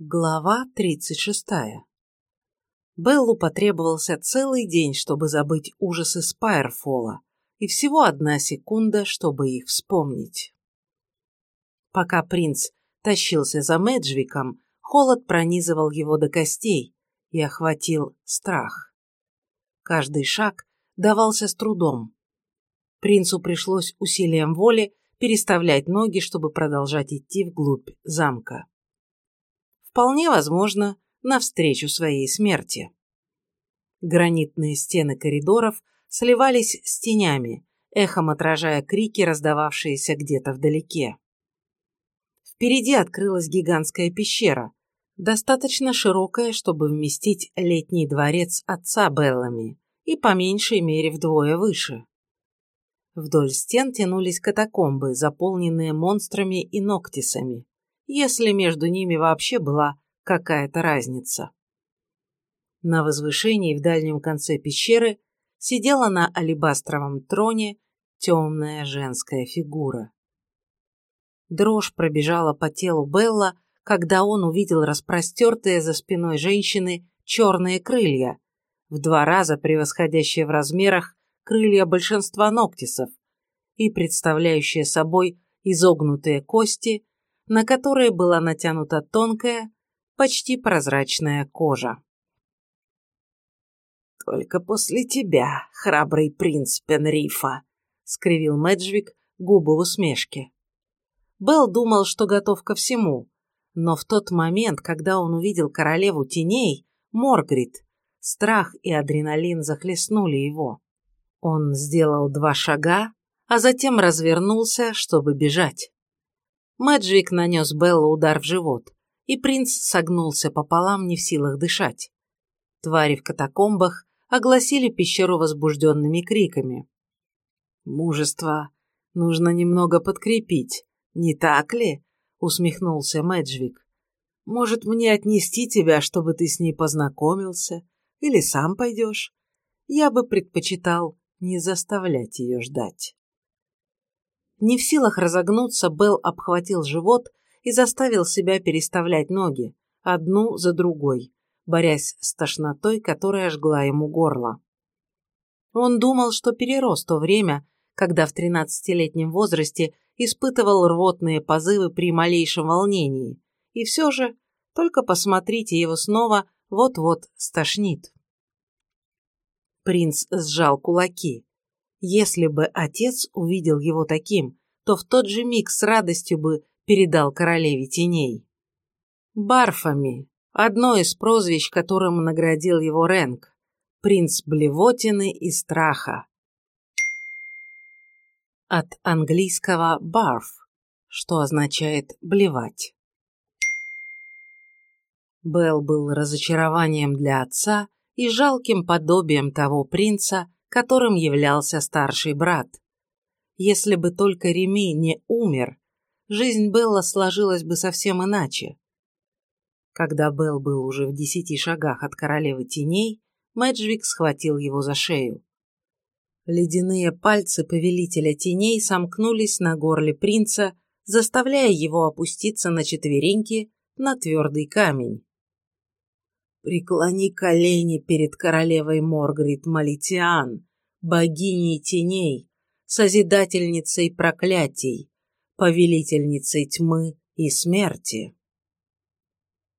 Глава 36. Беллу потребовался целый день, чтобы забыть ужасы Спайерфола, и всего одна секунда, чтобы их вспомнить. Пока принц тащился за Мэджвиком, холод пронизывал его до костей и охватил страх. Каждый шаг давался с трудом. Принцу пришлось усилием воли переставлять ноги, чтобы продолжать идти вглубь замка вполне возможно, навстречу своей смерти. Гранитные стены коридоров сливались с тенями, эхом отражая крики, раздававшиеся где-то вдалеке. Впереди открылась гигантская пещера, достаточно широкая, чтобы вместить летний дворец отца Беллами и по меньшей мере вдвое выше. Вдоль стен тянулись катакомбы, заполненные монстрами и ноктисами если между ними вообще была какая-то разница. На возвышении в дальнем конце пещеры сидела на алебастровом троне темная женская фигура. Дрожь пробежала по телу Белла, когда он увидел распростертые за спиной женщины черные крылья, в два раза превосходящие в размерах крылья большинства ноктисов и представляющие собой изогнутые кости на которые была натянута тонкая, почти прозрачная кожа. «Только после тебя, храбрый принц Пенрифа», — скривил Мэджвик губы в усмешке. Белл думал, что готов ко всему, но в тот момент, когда он увидел королеву теней, Моргрид, страх и адреналин захлестнули его. Он сделал два шага, а затем развернулся, чтобы бежать. Мэджик нанес Беллу удар в живот, и принц согнулся пополам, не в силах дышать. Твари в катакомбах огласили пещеру возбужденными криками. «Мужество нужно немного подкрепить, не так ли?» — усмехнулся Мэджвик. «Может, мне отнести тебя, чтобы ты с ней познакомился? Или сам пойдешь? Я бы предпочитал не заставлять ее ждать». Не в силах разогнуться, Белл обхватил живот и заставил себя переставлять ноги, одну за другой, борясь с тошнотой, которая жгла ему горло. Он думал, что перерос то время, когда в тринадцатилетнем возрасте испытывал рвотные позывы при малейшем волнении, и все же, только посмотрите его снова, вот-вот стошнит. Принц сжал кулаки. Если бы отец увидел его таким, то в тот же миг с радостью бы передал королеве теней. Барфами – одно из прозвищ, которым наградил его Рэнк, принц блевотины и страха. От английского «barf», что означает «блевать». Белл был разочарованием для отца и жалким подобием того принца, которым являлся старший брат. Если бы только Реми не умер, жизнь Белла сложилась бы совсем иначе. Когда Белл был уже в десяти шагах от королевы теней, Мэджвик схватил его за шею. Ледяные пальцы повелителя теней сомкнулись на горле принца, заставляя его опуститься на четвереньки на твердый камень. «Преклони колени перед королевой Моргрид Малитиан, богиней теней, созидательницей проклятий, повелительницей тьмы и смерти».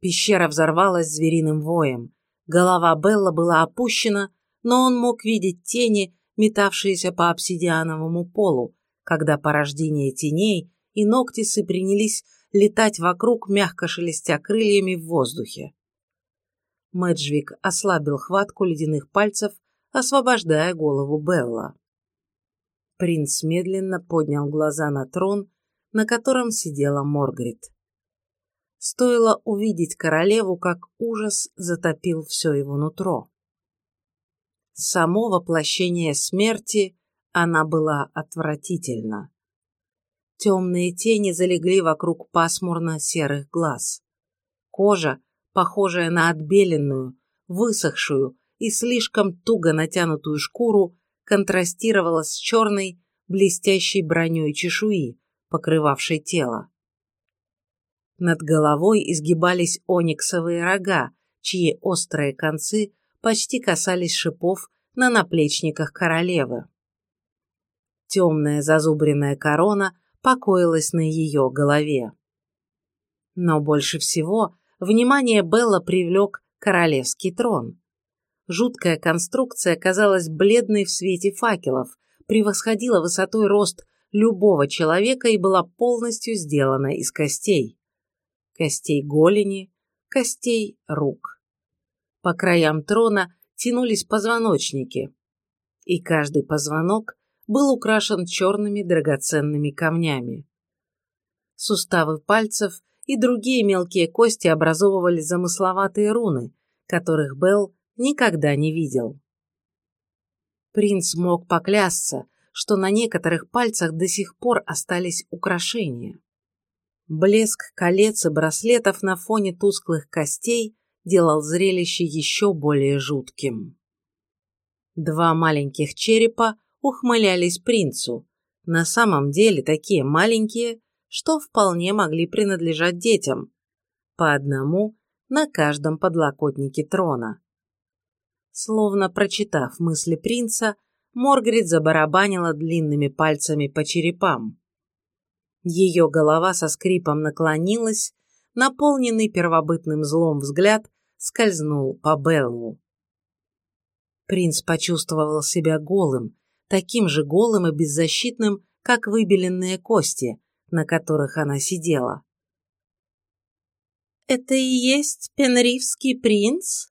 Пещера взорвалась звериным воем. Голова Белла была опущена, но он мог видеть тени, метавшиеся по обсидиановому полу, когда порождение теней и ноктисы принялись летать вокруг, мягко шелестя крыльями в воздухе. Мэджвик ослабил хватку ледяных пальцев, освобождая голову Белла. Принц медленно поднял глаза на трон, на котором сидела Моргрид. Стоило увидеть королеву, как ужас затопил все его нутро. Само воплощение смерти она была отвратительна. Темные тени залегли вокруг пасмурно-серых глаз. Кожа похожая на отбеленную, высохшую и слишком туго натянутую шкуру, контрастировала с черной, блестящей броней чешуи, покрывавшей тело. Над головой изгибались ониксовые рога, чьи острые концы почти касались шипов на наплечниках королевы. Темная зазубренная корона покоилась на ее голове. Но больше всего внимание Белла привлек королевский трон. Жуткая конструкция казалась бледной в свете факелов, превосходила высотой рост любого человека и была полностью сделана из костей. Костей голени, костей рук. По краям трона тянулись позвоночники, и каждый позвонок был украшен черными драгоценными камнями. Суставы пальцев и другие мелкие кости образовывали замысловатые руны, которых Белл никогда не видел. Принц мог поклясться, что на некоторых пальцах до сих пор остались украшения. Блеск колец и браслетов на фоне тусклых костей делал зрелище еще более жутким. Два маленьких черепа ухмылялись принцу, на самом деле такие маленькие, что вполне могли принадлежать детям, по одному на каждом подлокотнике трона. Словно прочитав мысли принца, Моргрид забарабанила длинными пальцами по черепам. Ее голова со скрипом наклонилась, наполненный первобытным злом взгляд скользнул по Беллу. Принц почувствовал себя голым, таким же голым и беззащитным, как выбеленные кости, на которых она сидела. «Это и есть Пенрифский принц?»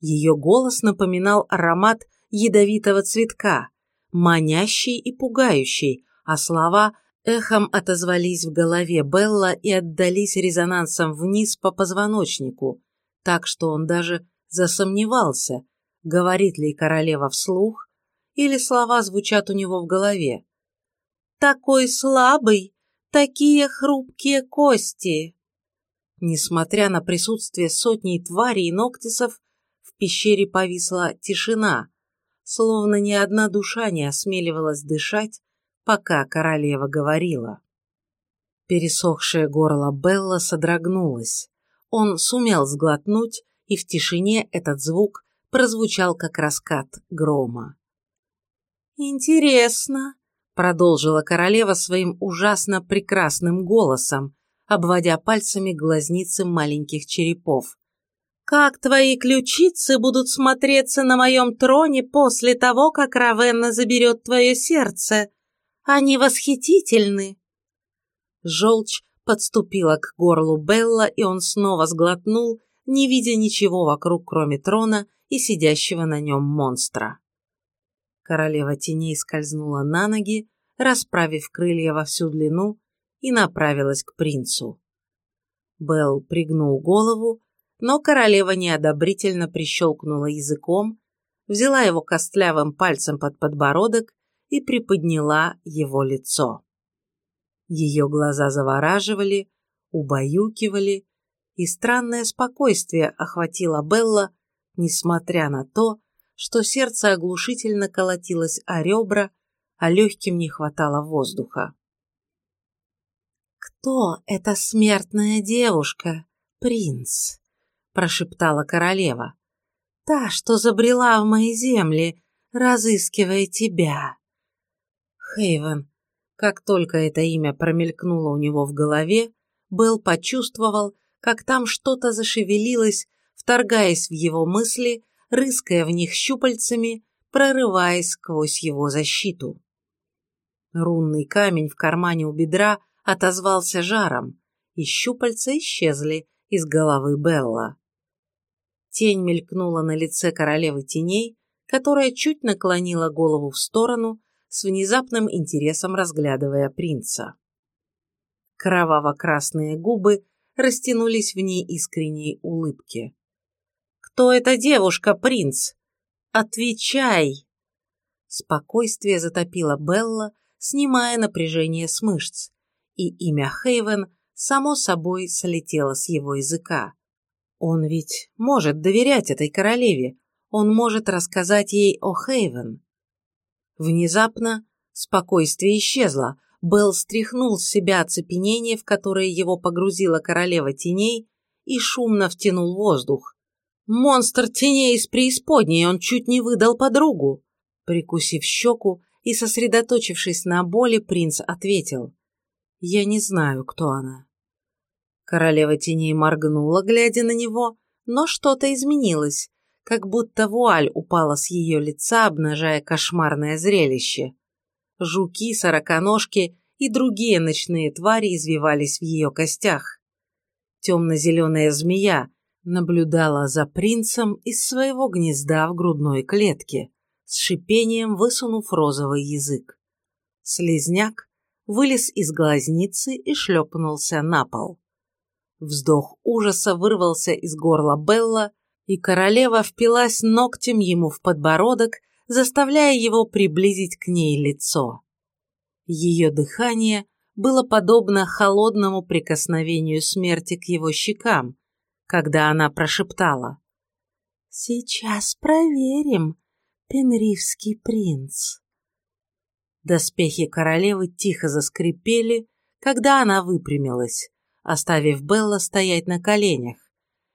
Ее голос напоминал аромат ядовитого цветка, манящий и пугающий, а слова эхом отозвались в голове Белла и отдались резонансом вниз по позвоночнику, так что он даже засомневался, говорит ли королева вслух, или слова звучат у него в голове. «Такой слабый, такие хрупкие кости!» Несмотря на присутствие сотни тварей и ноктисов, в пещере повисла тишина, словно ни одна душа не осмеливалась дышать, пока королева говорила. Пересохшее горло Белла содрогнулось. Он сумел сглотнуть, и в тишине этот звук прозвучал как раскат грома. «Интересно», — продолжила королева своим ужасно прекрасным голосом, обводя пальцами глазницы маленьких черепов. Как твои ключицы будут смотреться на моем троне после того, как Равенна заберет твое сердце? Они восхитительны!» Желчь подступила к горлу Белла, и он снова сглотнул, не видя ничего вокруг, кроме трона и сидящего на нем монстра. Королева теней скользнула на ноги, расправив крылья во всю длину, и направилась к принцу. Белл пригнул голову, но королева неодобрительно прищелкнула языком, взяла его костлявым пальцем под подбородок и приподняла его лицо. Ее глаза завораживали, убаюкивали, и странное спокойствие охватило Белла, несмотря на то, что сердце оглушительно колотилось о ребра, а легким не хватало воздуха. «Кто эта смертная девушка, принц?» прошептала королева. «Та, что забрела в мои земли, разыскивая тебя». Хейвен. Как только это имя промелькнуло у него в голове, Белл почувствовал, как там что-то зашевелилось, вторгаясь в его мысли, рыская в них щупальцами, прорываясь сквозь его защиту. Рунный камень в кармане у бедра отозвался жаром, и щупальца исчезли из головы Белла. Тень мелькнула на лице королевы теней, которая чуть наклонила голову в сторону, с внезапным интересом разглядывая принца. Кроваво-красные губы растянулись в ней искренней улыбке. «Кто эта девушка, принц? Отвечай!» Спокойствие затопило Белла, снимая напряжение с мышц, и имя Хейвен само собой слетело с его языка. Он ведь может доверять этой королеве, он может рассказать ей о Хейвен. Внезапно спокойствие исчезло, Белл стряхнул с себя оцепенение, в которое его погрузила королева теней, и шумно втянул воздух. Монстр теней из преисподней, он чуть не выдал подругу. Прикусив щеку и сосредоточившись на боли, принц ответил. «Я не знаю, кто она». Королева теней моргнула, глядя на него, но что-то изменилось, как будто вуаль упала с ее лица, обнажая кошмарное зрелище. Жуки, сороконожки и другие ночные твари извивались в ее костях. Темно-зеленая змея наблюдала за принцем из своего гнезда в грудной клетке, с шипением высунув розовый язык. Слизняк вылез из глазницы и шлепнулся на пол. Вздох ужаса вырвался из горла Белла, и королева впилась ногтем ему в подбородок, заставляя его приблизить к ней лицо. Ее дыхание было подобно холодному прикосновению смерти к его щекам, когда она прошептала «Сейчас проверим, Пенривский принц». Доспехи королевы тихо заскрипели, когда она выпрямилась, оставив Белла стоять на коленях,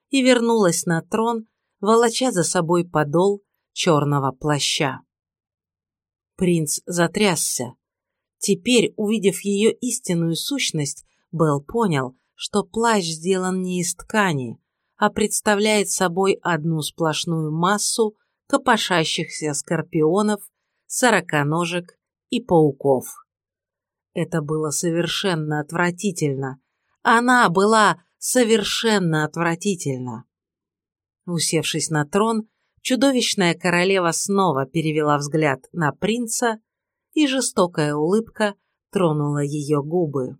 и вернулась на трон, волоча за собой подол черного плаща. Принц затрясся. Теперь, увидев ее истинную сущность, Белл понял, что плащ сделан не из ткани, а представляет собой одну сплошную массу копошащихся скорпионов, сороконожек и пауков. Это было совершенно отвратительно. Она была совершенно отвратительна. Усевшись на трон, чудовищная королева снова перевела взгляд на принца, и жестокая улыбка тронула ее губы.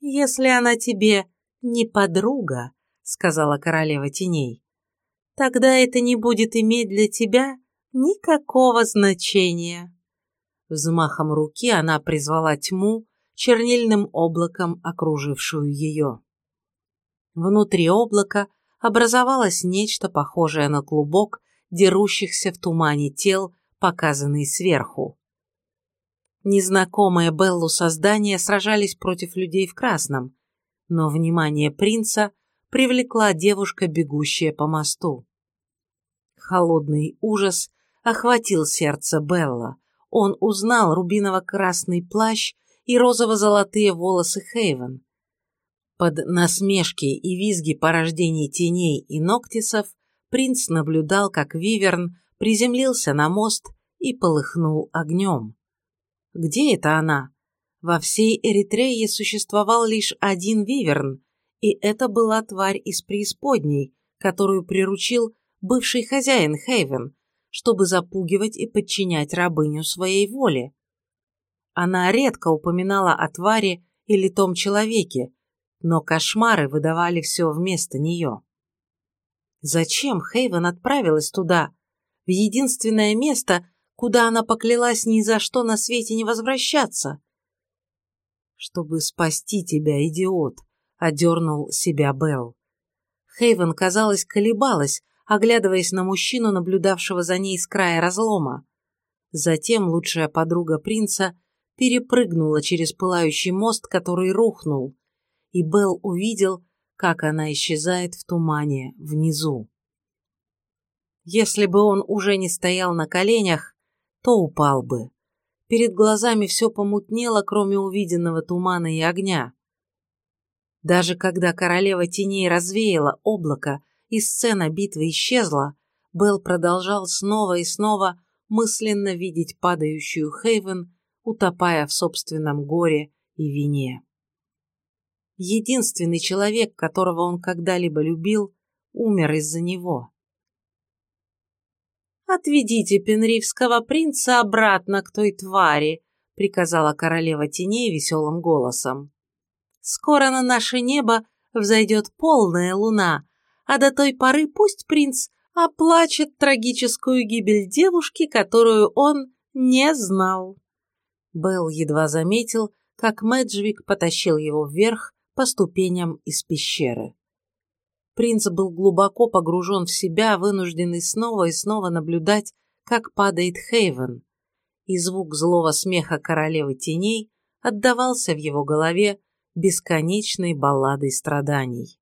«Если она тебе не подруга», — сказала королева теней, «тогда это не будет иметь для тебя никакого значения». Взмахом руки она призвала тьму, чернильным облаком окружившую ее. Внутри облака образовалось нечто похожее на клубок дерущихся в тумане тел, показанный сверху. Незнакомые Беллу создания сражались против людей в красном, но внимание принца привлекла девушка, бегущая по мосту. Холодный ужас охватил сердце Белла. Он узнал рубиново-красный плащ и розово-золотые волосы Хейвен. Под насмешки и визги порождений теней и ноктисов принц наблюдал, как Виверн приземлился на мост и полыхнул огнем. Где это она? Во всей Эритрее существовал лишь один Виверн, и это была тварь из преисподней, которую приручил бывший хозяин Хейвен, чтобы запугивать и подчинять рабыню своей воле. Она редко упоминала о твари или том человеке, но кошмары выдавали все вместо нее. Зачем Хейвен отправилась туда, в единственное место, куда она поклялась ни за что на свете не возвращаться? «Чтобы спасти тебя, идиот», — одернул себя Белл. Хейвен, казалось, колебалась, оглядываясь на мужчину, наблюдавшего за ней с края разлома. Затем лучшая подруга принца перепрыгнула через пылающий мост, который рухнул, и Белл увидел, как она исчезает в тумане внизу. Если бы он уже не стоял на коленях, то упал бы. Перед глазами все помутнело, кроме увиденного тумана и огня. Даже когда королева теней развеяла облако и сцена битвы исчезла, Белл продолжал снова и снова мысленно видеть падающую Хейвен утопая в собственном горе и вине. Единственный человек, которого он когда-либо любил, умер из-за него. «Отведите пенривского принца обратно к той твари», приказала королева теней веселым голосом. «Скоро на наше небо взойдет полная луна, а до той поры пусть принц оплачет трагическую гибель девушки, которую он не знал». Белл едва заметил, как Мэджвик потащил его вверх по ступеням из пещеры. Принц был глубоко погружен в себя, вынужденный снова и снова наблюдать, как падает Хейвен. И звук злого смеха королевы теней отдавался в его голове бесконечной балладой страданий.